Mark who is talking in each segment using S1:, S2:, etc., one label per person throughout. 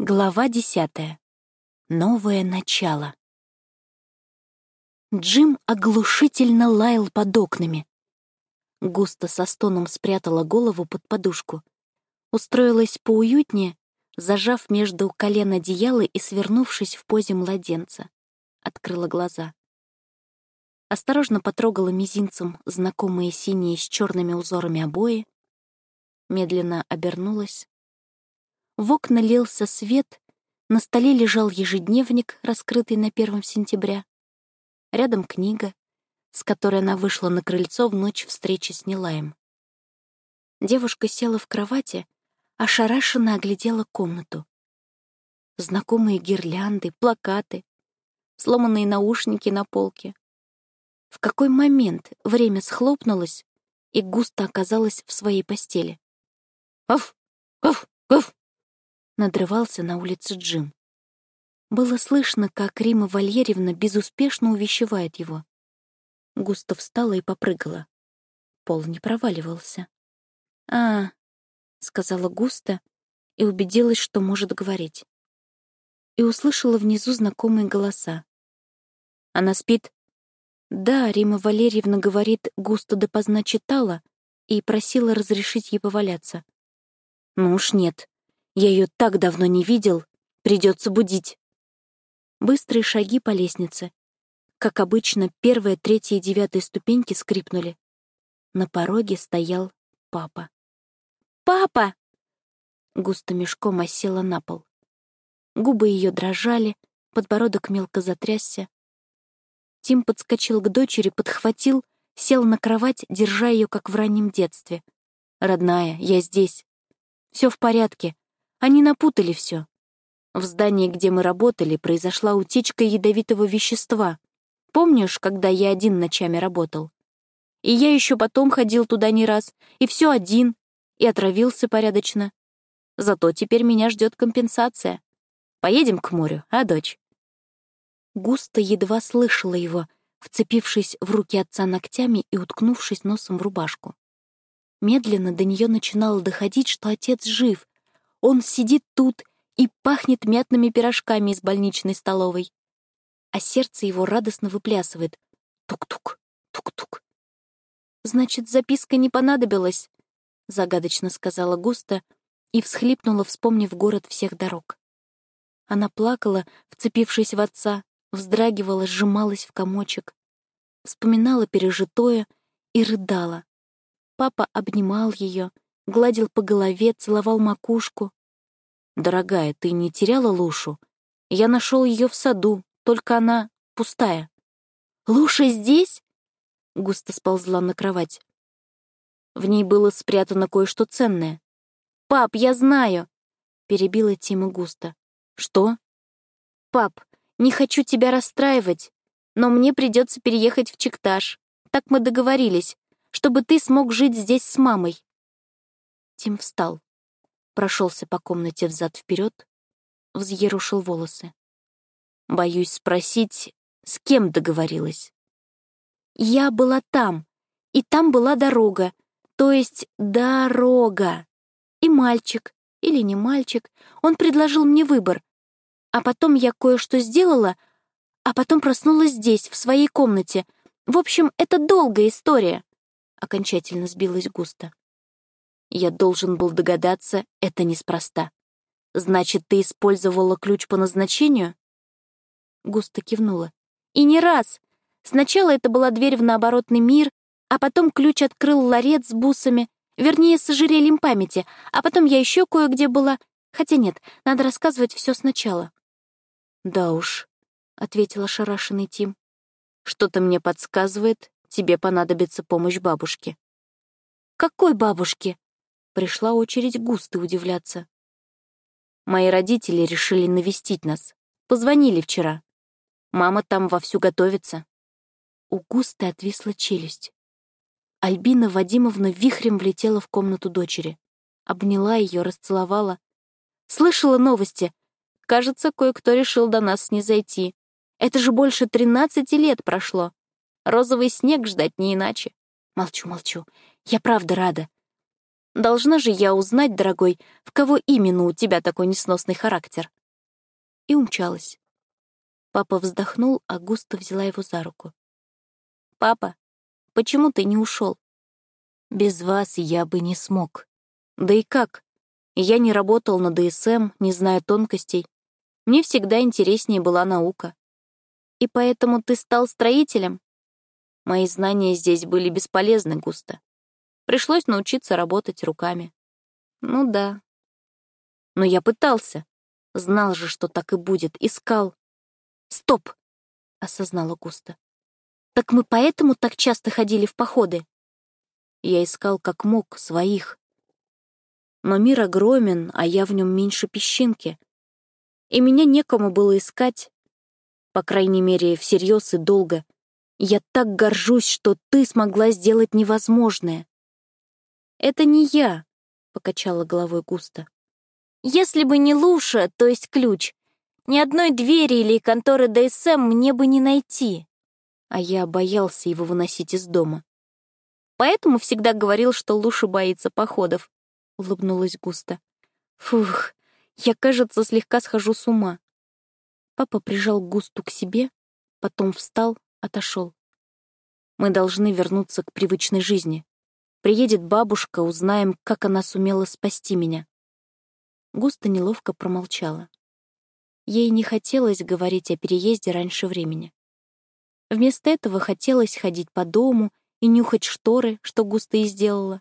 S1: Глава десятая. Новое начало. Джим оглушительно лаял под окнами. Густо со стоном спрятала голову под подушку. Устроилась поуютнее, зажав между колен одеяло и свернувшись в позе младенца. Открыла глаза. Осторожно потрогала мизинцем знакомые синие с черными узорами обои. Медленно обернулась в окна лился свет, на столе лежал ежедневник, раскрытый на 1 сентября. Рядом книга, с которой она вышла на крыльцо в ночь встречи с Нилаем. Девушка села в кровати, ошарашенно оглядела комнату. Знакомые гирлянды, плакаты, сломанные наушники на полке. В какой момент время схлопнулось, и густо оказалась в своей постели. «Оф! Оф! Оф!» Надрывался на улице Джим. Было слышно, как Рима Вальерьевна безуспешно увещевает его. Густо встала и попрыгала. Пол не проваливался. «А, — сказала Густа и убедилась, что может говорить. И услышала внизу знакомые голоса. «Она спит?» «Да, Рима Валерьевна говорит, Густа допоздна читала и просила разрешить ей поваляться». «Ну уж нет», я ее так давно не видел, придется будить. Быстрые шаги по лестнице. Как обычно, первая, третья и девятая ступеньки скрипнули. На пороге стоял папа. «Папа!» Густо мешком осела на пол. Губы ее дрожали, подбородок мелко затрясся. Тим подскочил к дочери, подхватил, сел на кровать, держа ее, как в раннем детстве. «Родная, я здесь. Все в порядке. Они напутали все. В здании, где мы работали, произошла утечка ядовитого вещества. Помнишь, когда я один ночами работал? И я еще потом ходил туда не раз, и все один, и отравился порядочно. Зато теперь меня ждет компенсация. Поедем к морю, а, дочь?» Густо едва слышала его, вцепившись в руки отца ногтями и уткнувшись носом в рубашку. Медленно до нее начинало доходить, что отец жив, он сидит тут и пахнет мятными пирожками из больничной столовой. А сердце его радостно выплясывает. Тук-тук, тук-тук. «Значит, записка не понадобилась», — загадочно сказала Густа и всхлипнула, вспомнив город всех дорог. Она плакала, вцепившись в отца, вздрагивала, сжималась в комочек, вспоминала пережитое и рыдала. Папа обнимал ее, гладил по голове, целовал макушку. «Дорогая, ты не теряла Лушу? Я нашел ее в саду, только она пустая». «Луша здесь?» Густо сползла на кровать. В ней было спрятано кое-что ценное. «Пап, я знаю!» — перебила Тима Густо. «Что?» «Пап, не хочу тебя расстраивать, но мне придется переехать в Чикташ. Так мы договорились, чтобы ты смог жить здесь с мамой. Тим встал, прошелся по комнате взад-вперед, взъерушил волосы. Боюсь спросить, с кем договорилась? Я была там, и там была дорога, то есть дорога. И мальчик, или не мальчик, он предложил мне выбор. А потом я кое-что сделала, а потом проснулась здесь, в своей комнате. В общем, это долгая история. Окончательно сбилась густо. Я должен был догадаться, это неспроста. Значит, ты использовала ключ по назначению? Густо кивнула. И не раз. Сначала это была дверь в наоборотный мир, а потом ключ открыл ларец с бусами, вернее, с ожерельем памяти, а потом я еще кое-где была. Хотя нет, надо рассказывать все сначала. «Да уж», — ответила шарашенный Тим. «Что-то мне подсказывает, тебе понадобится помощь бабушки». «Какой бабушки?» Пришла очередь густо удивляться. Мои родители решили навестить нас. Позвонили вчера. Мама там вовсю готовится. У густой отвисла челюсть. Альбина Вадимовна вихрем влетела в комнату дочери. Обняла ее, расцеловала. Слышала новости. Кажется, кое-кто решил до нас не зайти. Это же больше тринадцати лет прошло. Розовый снег ждать не иначе. Молчу, молчу. Я правда рада. Должна же я узнать, дорогой, в кого именно у тебя такой несносный характер. И умчалась. Папа вздохнул, а Густа взяла его за руку. «Папа, почему ты не ушел? «Без вас я бы не смог. Да и как? Я не работал на ДСМ, не знаю тонкостей. Мне всегда интереснее была наука. И поэтому ты стал строителем? Мои знания здесь были бесполезны, Густо. Пришлось научиться работать руками. Ну да. Но я пытался. Знал же, что так и будет. Искал. Стоп! — осознала Густо. Так мы поэтому так часто ходили в походы? Я искал как мог своих. Но мир огромен, а я в нем меньше песчинки. И меня некому было искать, по крайней мере, всерьез и долго. Я так горжусь, что ты смогла сделать невозможное. Это не я, — покачала головой густо. Если бы не Луша, то есть ключ, ни одной двери или конторы ДСМ мне бы не найти. А я боялся его выносить из дома. Поэтому всегда говорил, что Луша боится походов, — улыбнулась густо. Фух, я, кажется, слегка схожу с ума. Папа прижал Густу к себе, потом встал, отошел. Мы должны вернуться к привычной жизни. Приедет бабушка, узнаем, как она сумела спасти меня. Густа неловко промолчала. Ей не хотелось говорить о переезде раньше времени. Вместо этого хотелось ходить по дому и нюхать шторы, что Густа и сделала.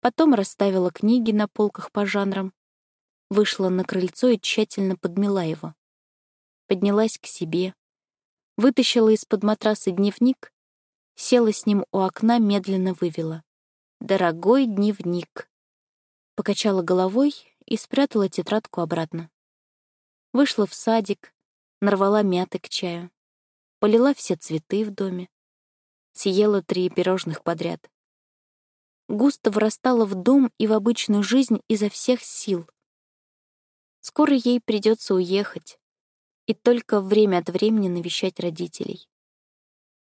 S1: Потом расставила книги на полках по жанрам, вышла на крыльцо и тщательно подмела его поднялась к себе, вытащила из-под матраса дневник, села с ним у окна, медленно вывела. «Дорогой дневник». Покачала головой и спрятала тетрадку обратно. Вышла в садик, нарвала мяты к чаю, полила все цветы в доме, съела три пирожных подряд. Густо вырастала в дом и в обычную жизнь изо всех сил. Скоро ей придется уехать, и только время от времени навещать родителей.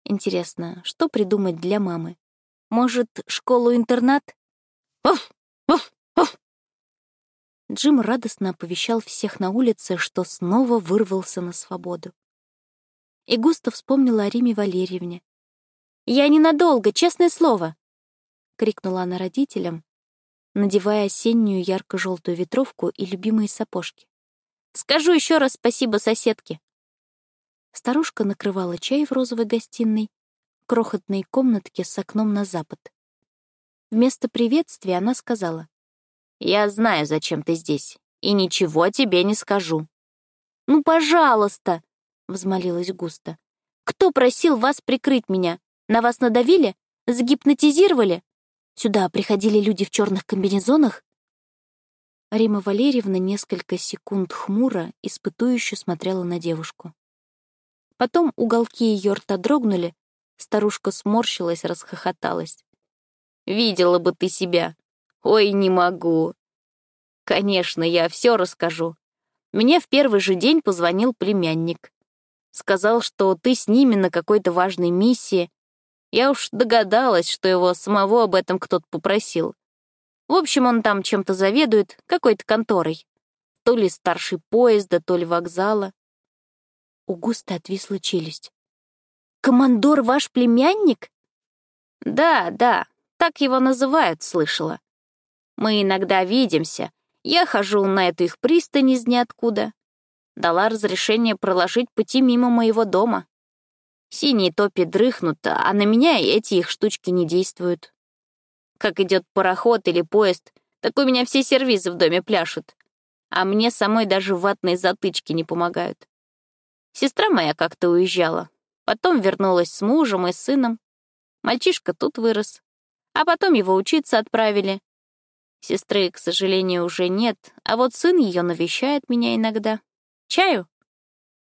S1: Интересно, что придумать для мамы? Может, школу-интернат? Джим радостно оповещал всех на улице, что снова вырвался на свободу. И густо вспомнила о Риме Валерьевне. «Я ненадолго, честное слово!» — крикнула она родителям, надевая осеннюю ярко-желтую ветровку и любимые сапожки. Скажу еще раз спасибо соседке. Старушка накрывала чай в розовой гостиной, крохотной комнатке с окном на запад. Вместо приветствия она сказала, «Я знаю, зачем ты здесь, и ничего тебе не скажу». «Ну, пожалуйста!» — взмолилась Густа. «Кто просил вас прикрыть меня? На вас надавили? Загипнотизировали? Сюда приходили люди в черных комбинезонах? Рима Валерьевна несколько секунд хмуро, испытующе смотрела на девушку. Потом уголки ее рта дрогнули, старушка сморщилась, расхохоталась. «Видела бы ты себя! Ой, не могу!» «Конечно, я все расскажу. Мне в первый же день позвонил племянник. Сказал, что ты с ними на какой-то важной миссии. Я уж догадалась, что его самого об этом кто-то попросил. В общем, он там чем-то заведует, какой-то конторой. То ли старший поезда, то ли вокзала. У Густа отвисла челюсть. «Командор ваш племянник?» «Да, да, так его называют, слышала. Мы иногда видимся. Я хожу на эту их пристань из ниоткуда. Дала разрешение проложить пути мимо моего дома. Синие топи дрыхнут, а на меня эти их штучки не действуют. Как идет пароход или поезд, так у меня все сервизы в доме пляшут. А мне самой даже ватные затычки не помогают. Сестра моя как-то уезжала. Потом вернулась с мужем и сыном. Мальчишка тут вырос. А потом его учиться отправили. Сестры, к сожалению, уже нет, а вот сын ее навещает меня иногда. Чаю?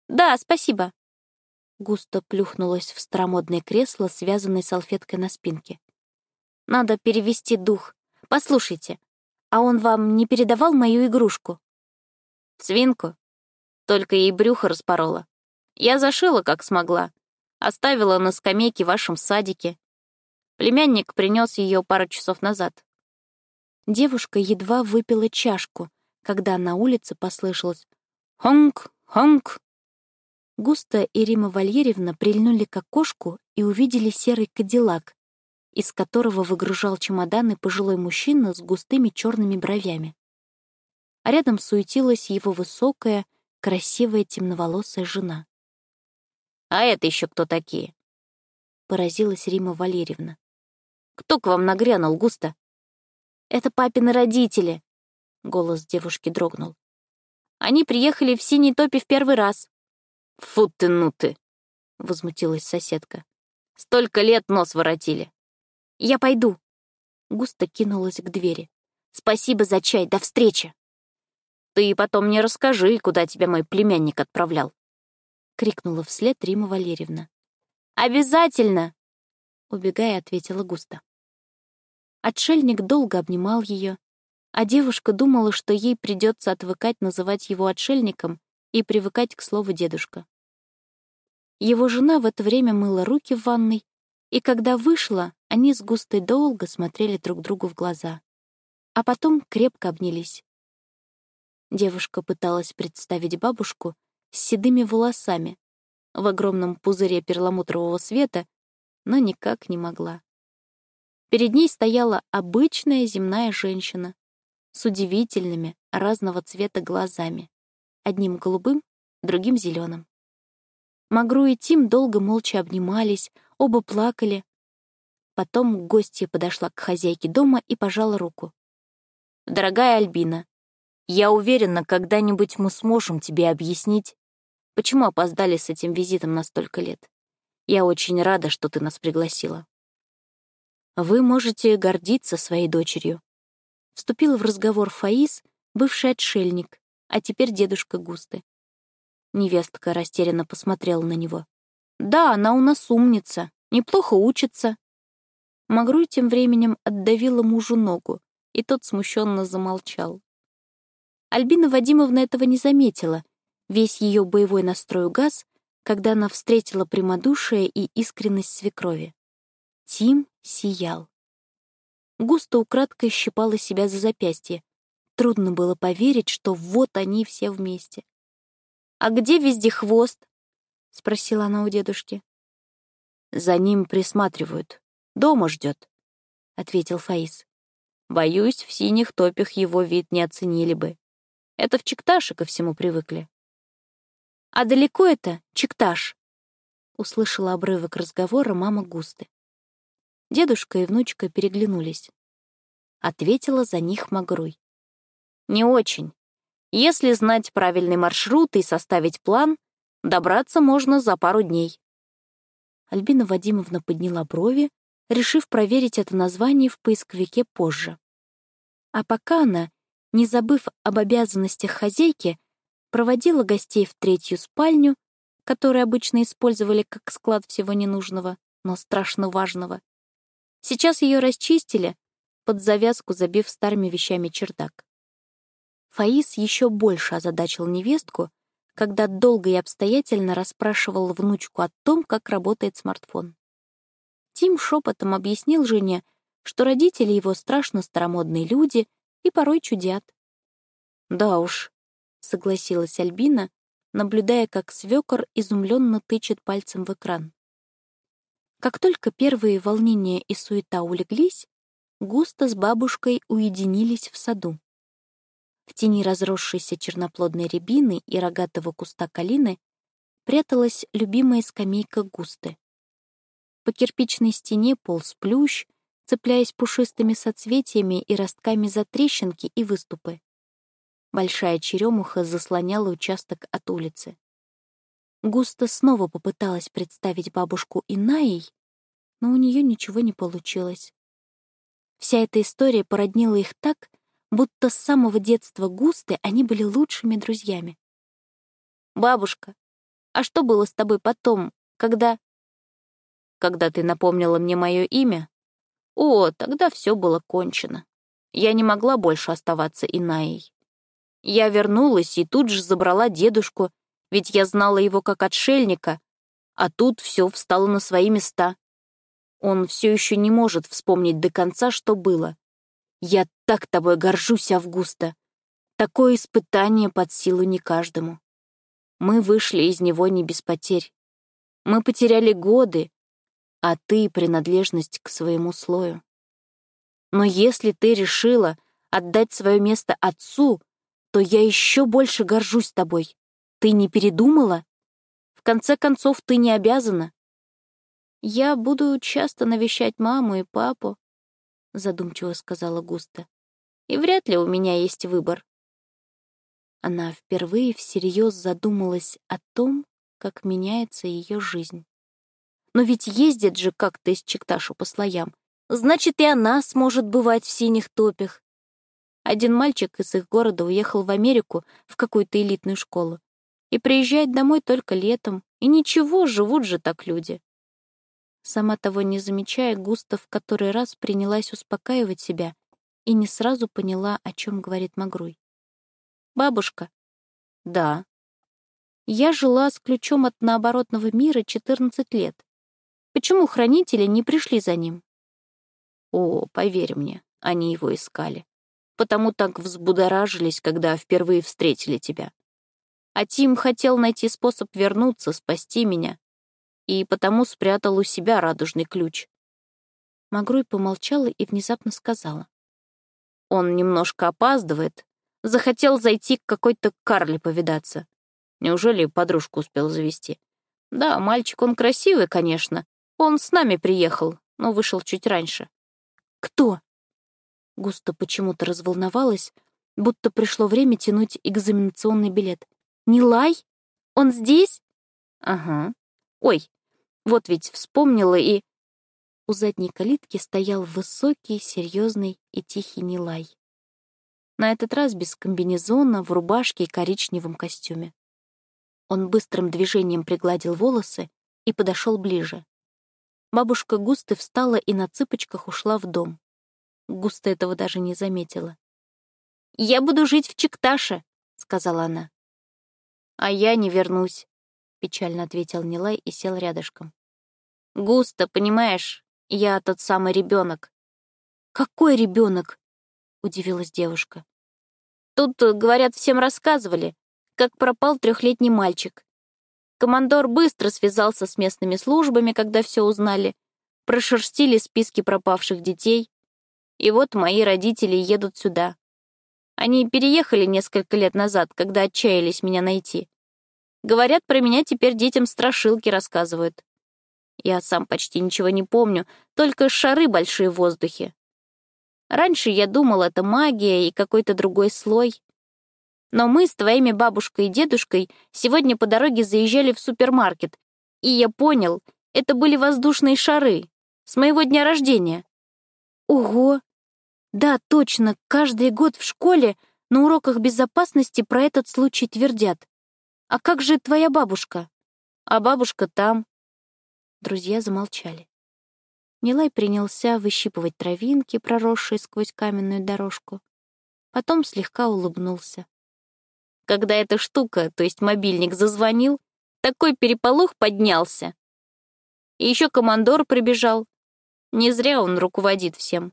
S1: Да, спасибо. Густо плюхнулась в старомодное кресло, связанное салфеткой на спинке. Надо перевести дух. Послушайте, а он вам не передавал мою игрушку? Свинку? Только ей брюхо распорола. Я зашила, как смогла. Оставила на скамейке в вашем садике. Племянник принес ее пару часов назад. Девушка едва выпила чашку, когда на улице послышалось «Хонг! Хонг!». Густо и Рима Вальерьевна прильнули к окошку и увидели серый кадиллак, из которого выгружал чемоданы пожилой мужчина с густыми черными бровями. А рядом суетилась его высокая, красивая темноволосая жена.
S2: «А это еще кто такие?»
S1: — поразилась Рима Валерьевна.
S2: «Кто к вам нагрянул, Густо?»
S1: «Это папины родители», — голос девушки дрогнул. «Они приехали в Синий Топе в первый раз».
S2: «Фу ты, ну ты!» — возмутилась соседка. «Столько лет нос воротили.
S1: «Я пойду». Густо кинулась к двери. «Спасибо за чай, до встречи!»
S2: «Ты потом мне расскажи, куда тебя мой племянник отправлял», —
S1: крикнула вслед Рима Валерьевна.
S2: «Обязательно!»
S1: — убегая, ответила Густо. Отшельник долго обнимал ее, а девушка думала, что ей придется отвыкать называть его отшельником и привыкать к слову «дедушка». Его жена в это время мыла руки в ванной, и когда вышла, они с Густой долго смотрели друг другу в глаза, а потом крепко обнялись. Девушка пыталась представить бабушку с седыми волосами в огромном пузыре перламутрового света, но никак не могла. Перед ней стояла обычная земная женщина с удивительными разного цвета глазами, одним голубым, другим зеленым. Магру и Тим долго молча обнимались, оба плакали, Потом гостья подошла к хозяйке дома и пожала руку.
S2: «Дорогая Альбина, я уверена, когда-нибудь мы сможем тебе объяснить, почему опоздали с этим визитом на столько лет. Я очень рада, что ты нас пригласила».
S1: «Вы можете гордиться своей дочерью», — вступил в разговор Фаис, бывший отшельник, а теперь дедушка Густы. Невестка растерянно посмотрела на него. «Да, она у нас умница, неплохо учится, Магруй тем временем отдавила мужу ногу, и тот смущенно замолчал. Альбина Вадимовна этого не заметила. Весь ее боевой настрой угас, когда она встретила прямодушие и искренность свекрови. Тим сиял. Густо украдкой щипала себя за запястье. Трудно было поверить, что вот они все вместе. «А где везде хвост?» — спросила она у дедушки.
S2: «За ним присматривают», Дома ждет, — ответил Фаис. Боюсь, в синих топях его вид не оценили бы. Это в Чикташе ко всему привыкли.
S1: «А далеко это, Чикташ?» — услышала обрывок разговора мама Густы. Дедушка и внучка переглянулись. Ответила за них Магруй.
S2: «Не очень. Если знать правильный маршрут и составить план, добраться можно за пару дней».
S1: Альбина Вадимовна подняла брови, решив проверить это название в поисковике позже. А пока она, не забыв об обязанностях хозяйки, проводила гостей в третью спальню, которую обычно использовали как склад всего ненужного, но страшно важного. Сейчас ее расчистили, под завязку забив старыми вещами чердак. Фаис еще больше озадачил невестку, когда долго и обстоятельно расспрашивал внучку о том, как работает смартфон. Тим шепотом объяснил жене, что родители его страшно старомодные люди и порой чудят. «Да уж», — согласилась Альбина, наблюдая, как свекор изумленно тычет пальцем в экран. Как только первые волнения и суета улеглись, Густо с бабушкой уединились в саду. В тени разросшейся черноплодной рябины и рогатого куста калины пряталась любимая скамейка Густы. По кирпичной стене полз плющ, цепляясь пушистыми соцветиями и ростками за трещинки и выступы. Большая черемуха заслоняла участок от улицы. Густо снова попыталась представить бабушку Инаей, но у нее ничего не получилось. Вся эта история породнила их так, будто с самого детства Густы они были лучшими друзьями. «Бабушка, а что было с тобой потом, когда...» когда ты напомнила мне мое имя, о, тогда все было кончено. Я не могла больше оставаться Инаей. Я вернулась и тут же забрала дедушку, ведь я знала его как отшельника, а тут все встало на свои места. Он все еще не может вспомнить до конца, что было.
S2: Я так тобой горжусь, Августа. Такое испытание под силу не каждому. Мы вышли из него не без потерь. Мы потеряли годы, а ты — принадлежность к своему слою. Но если ты решила отдать свое место отцу, то я еще больше горжусь тобой. Ты не передумала? В конце концов, ты не обязана. Я буду часто навещать маму и папу, — задумчиво сказала Густа. «И вряд ли у меня есть выбор». Она впервые всерьез задумалась о том, как меняется ее жизнь. Но ведь ездит же как-то из Чикташу по слоям. Значит, и она сможет бывать в синих топях. Один мальчик из их города уехал в Америку в какую-то элитную школу и приезжает домой только летом. И ничего, живут же так люди. Сама того не замечая, Густа в который раз принялась успокаивать себя и не сразу поняла, о чем говорит Магруй. «Бабушка?» «Да». «Я жила с ключом от наоборотного мира 14 лет. Почему хранители не пришли за ним?» «О, поверь мне, они его искали. Потому так взбудоражились, когда впервые встретили тебя. А Тим хотел найти способ вернуться, спасти меня, и потому спрятал у себя радужный ключ. Магруй помолчала и внезапно сказала. Он немножко опаздывает. Захотел зайти к какой-то Карле повидаться. Неужели подружку успел завести? Да, мальчик он красивый, конечно. Он с нами приехал, но вышел чуть раньше. Кто? Густо почему-то разволновалась, будто пришло время тянуть экзаменационный билет. Нилай? Он здесь? Ага. Ой, вот ведь вспомнила и... У задней калитки стоял высокий, серьезный и тихий Нилай. На этот раз без комбинезона, в рубашке и коричневом костюме. Он быстрым движением пригладил волосы и подошел ближе. Бабушка Густы встала и на цыпочках ушла в дом. Густа этого даже не заметила. «Я буду жить в Чикташе», — сказала она. «А я не вернусь», печально ответил Нилай и сел рядышком. Густо, понимаешь, я тот самый ребенок. Какой ребенок? удивилась девушка. Тут, говорят, всем рассказывали, как пропал трехлетний мальчик. Командор быстро связался с местными службами, когда все узнали, прошерстили списки пропавших детей. И вот мои родители едут сюда. Они переехали несколько лет назад, когда отчаялись меня найти. Говорят, про меня теперь детям страшилки рассказывают. Я сам почти ничего не помню, только шары большие в воздухе. Раньше я думал, это магия и какой-то другой слой. Но мы с твоими бабушкой и дедушкой сегодня по дороге заезжали в супермаркет, и я понял, это были воздушные шары с моего дня рождения. Ого! Да, точно, каждый год в школе на уроках безопасности про этот случай твердят. «А как же твоя бабушка?» «А бабушка там». Друзья замолчали. Нилай принялся выщипывать травинки, проросшие сквозь каменную дорожку. Потом слегка улыбнулся. Когда эта штука, то есть мобильник, зазвонил, такой переполох поднялся. И еще командор прибежал. Не зря он руководит всем.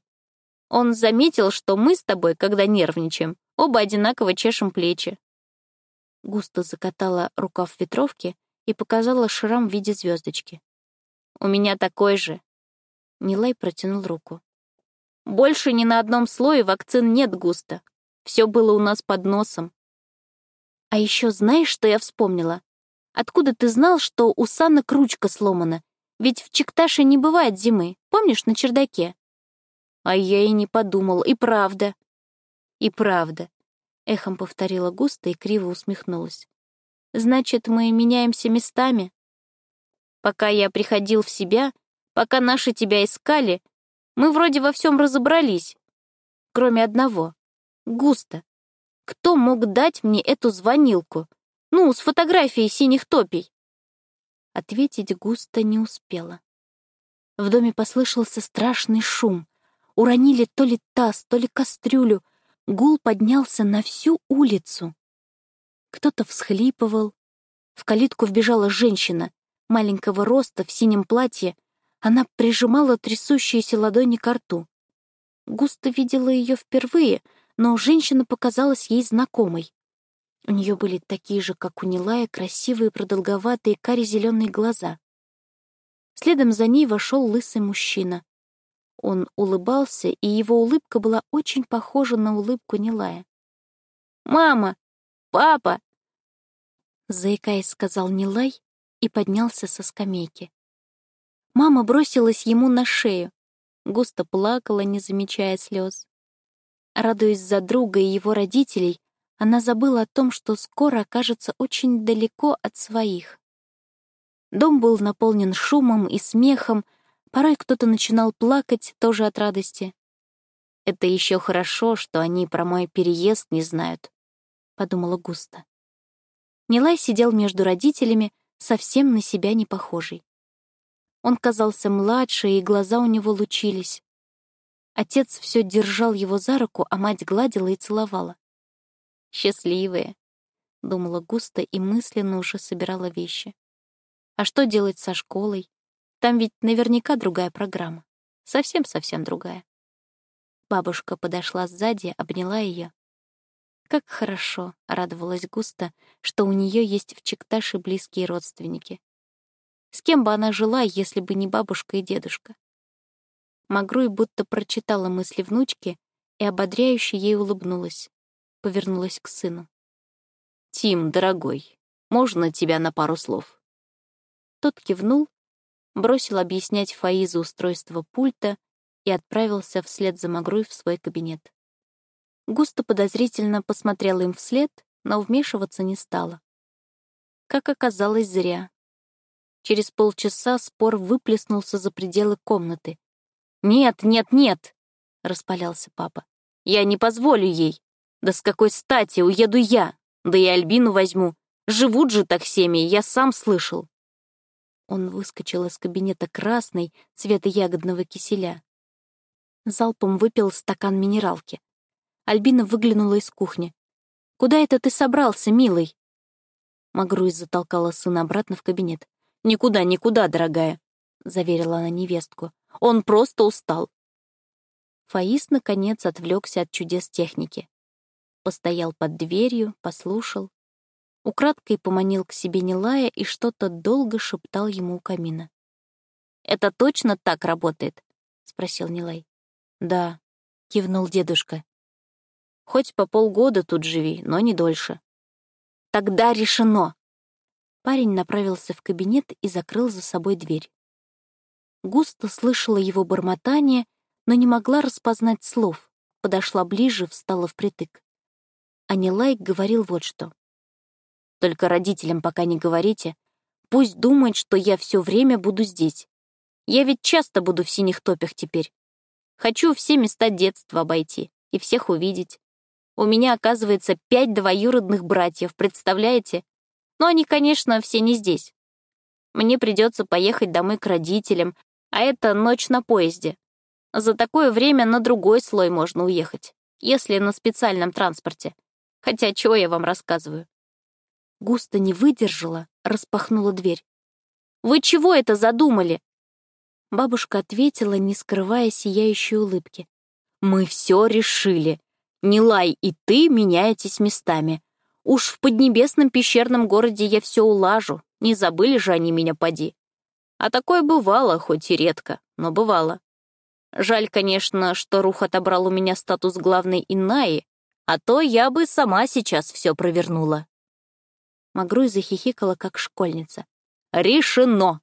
S2: Он заметил, что мы с тобой, когда нервничаем, оба одинаково чешем плечи густо закатала рукав ветровки и показала шрам в виде звездочки. «У меня такой же». Нилай протянул руку. «Больше ни на одном слое вакцин нет густо. Все было у нас под носом». «А еще знаешь, что я вспомнила? Откуда ты знал, что у санок ручка сломана? Ведь в Чикташе не бывает зимы, помнишь, на чердаке?» «А я и не подумал, и правда». «И правда. Эхом повторила густо и криво усмехнулась. «Значит, мы меняемся местами?» «Пока я приходил в себя, пока наши тебя искали, мы вроде во всем разобрались. Кроме одного. Густо. Кто мог дать мне эту звонилку? Ну, с фотографией синих топий?» Ответить густо не успела. В доме послышался страшный шум. Уронили то ли таз, то ли кастрюлю — Гул поднялся на всю улицу. Кто-то всхлипывал. В калитку вбежала женщина, маленького роста, в синем платье. Она прижимала трясущиеся ладони к рту.
S1: Густо видела ее впервые, но женщина показалась ей знакомой. У нее были такие же, как у Нилая, красивые продолговатые кари-зеленые глаза. Следом за ней вошел лысый мужчина. Он улыбался, и его улыбка была очень похожа на улыбку Нилая.
S2: «Мама! Папа!»
S1: Заикаясь, сказал Нилай и поднялся со скамейки. Мама бросилась ему на шею. Густо плакала, не замечая слез. Радуясь за друга и его родителей, она забыла о том, что скоро окажется очень далеко от своих. Дом был наполнен шумом и смехом, порой кто-то начинал плакать тоже от радости.
S2: «Это еще хорошо, что они про мой переезд не знают», — подумала Густа.
S1: Нилай сидел между родителями, совсем на себя не похожий. Он казался младше, и глаза у него лучились. Отец все держал его за руку, а мать гладила и целовала.
S2: «Счастливые», — думала Густа и мысленно уже собирала вещи. «А что делать со школой? Там ведь наверняка другая программа. Совсем-совсем другая». Бабушка подошла сзади, обняла ее. Как хорошо, радовалась Густа, что у нее есть в Чекташе близкие родственники. С кем бы она жила, если бы не бабушка и дедушка? Магруй будто прочитала мысли внучки и ободряюще ей улыбнулась, повернулась к сыну. «Тим, дорогой, можно тебя на пару слов?»
S1: Тот кивнул, бросил объяснять Фаизу устройство пульта и отправился вслед за Магруй в свой кабинет. Густо подозрительно посмотрела им вслед, но вмешиваться не стала. Как оказалось, зря. Через полчаса спор выплеснулся за пределы комнаты.
S2: «Нет, нет, нет!» — распалялся папа. «Я не позволю ей. Да с какой стати уеду я? Да и Альбину возьму. Живут же так семьи, я сам слышал».
S1: Он выскочил из кабинета красный, цвета ягодного киселя. Залпом выпил стакан минералки. Альбина выглянула из кухни. «Куда это ты собрался, милый?» Магруй затолкала сына обратно в кабинет.
S2: «Никуда, никуда, дорогая», — заверила она невестку. «Он просто устал».
S1: Фаис, наконец, отвлекся от чудес техники. Постоял под дверью, послушал. Украдкой поманил к себе Нилая и что-то долго шептал ему у камина.
S2: «Это точно так работает?» — спросил Нилай.
S1: «Да», — кивнул дедушка.
S2: «Хоть по полгода тут живи, но не дольше».
S1: «Тогда решено!» Парень направился в кабинет и закрыл за собой дверь. Густо слышала его бормотание, но не могла распознать слов, подошла ближе, встала впритык. А Нилайк говорил вот что.
S2: «Только родителям пока не говорите. Пусть думает, что я все время буду здесь. Я ведь часто буду в синих топях теперь. Хочу все места детства обойти и всех увидеть. У меня, оказывается, пять двоюродных братьев, представляете? Но они, конечно, все не здесь. Мне придется поехать домой к родителям, а это ночь на поезде. За такое время на другой слой можно уехать, если на специальном транспорте. Хотя чего я вам рассказываю?
S1: Густо не выдержала, распахнула дверь.
S2: «Вы чего это задумали?»
S1: Бабушка ответила, не скрывая сияющей улыбки.
S2: «Мы все решили. Нилай и ты меняетесь местами. Уж в поднебесном пещерном городе я все улажу, не забыли же они меня поди. А такое бывало, хоть и редко, но бывало. Жаль, конечно, что Рух отобрал у меня статус главной Иннаи, а то я бы сама сейчас все провернула.
S1: Магруй захихикала, как школьница.
S2: «Решено!»